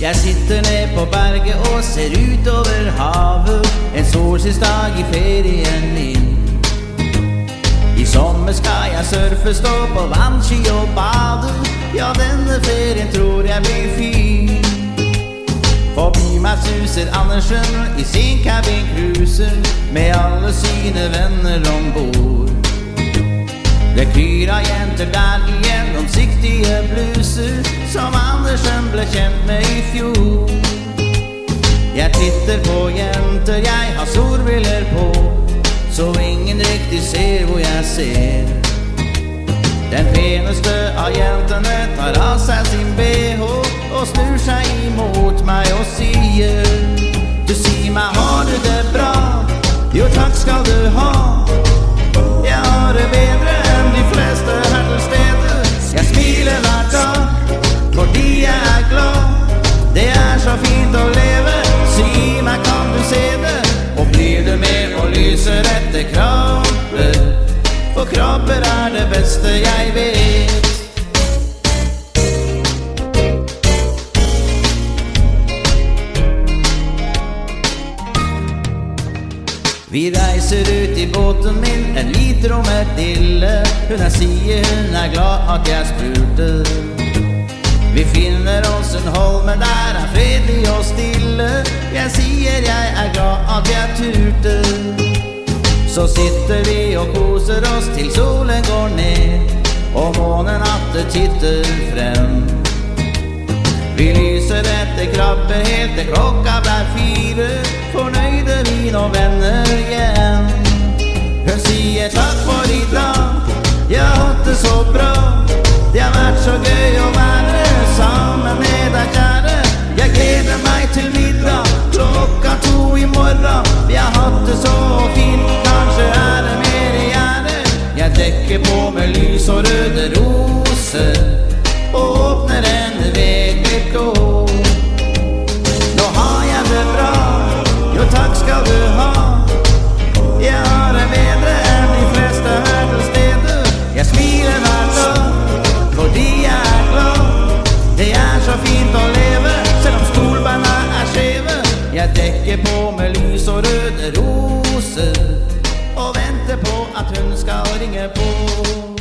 Jeg sitter ned på berget og ser utover havet. En solskinnsdag i ferien min. I sommer skal jeg surfe, stå på vannski og bade. Ja, denne ferien tror jeg blir fin. Forbi meg suser Andersen i sin cabincruiser Med alle sine venner ombord Det kryr av jenter der i gjennomsiktige bluser Som Andersen ble kjent med i fjor. Jeg titter på jenter, jeg har solbriller på Så ingen riktig ser hvor jeg ser. Den peneste av jentene tar av seg sin BH Og snur seg imot meg og sier er det beste jeg vet Vi reiser ut i båten min, en liter og et dille. Hun er sier hun er glad at jeg spurte. Vi finner oss en holme der er fredelig og stille. Jeg sier jeg er glad at jeg turte. Så sitter vi og koser oss til solen går ned, og månen atter titter frem. Vi lyser etter krabbe helt til klokka blir fire Fornøyde vi nå venner Jeg dekker på med lys og røde roser Og venter på at hun skal ringe på